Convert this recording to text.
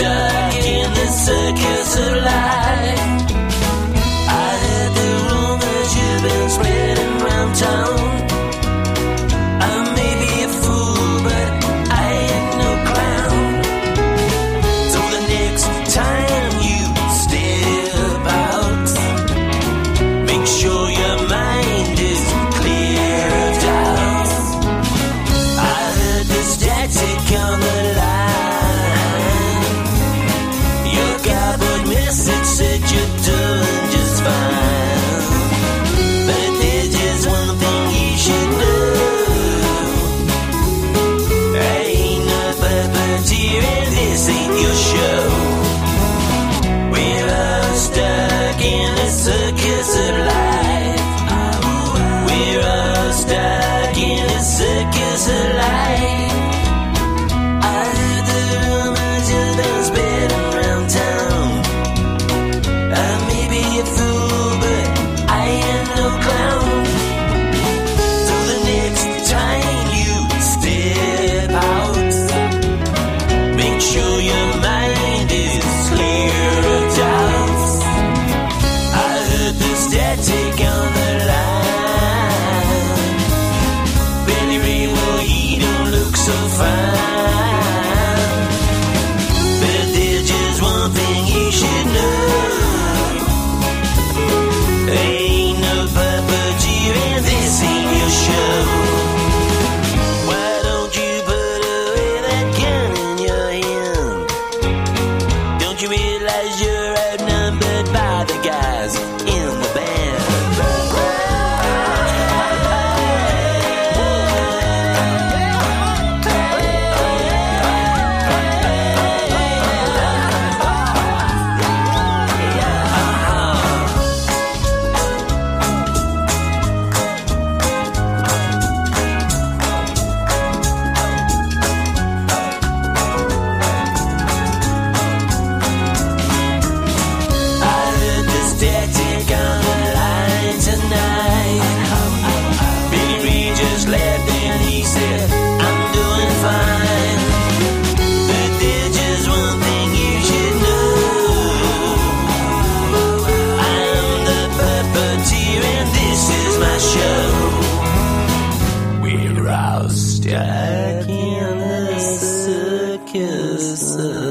stuck in the circus of life. your show. We're stuck in a circus of life. find Kisses.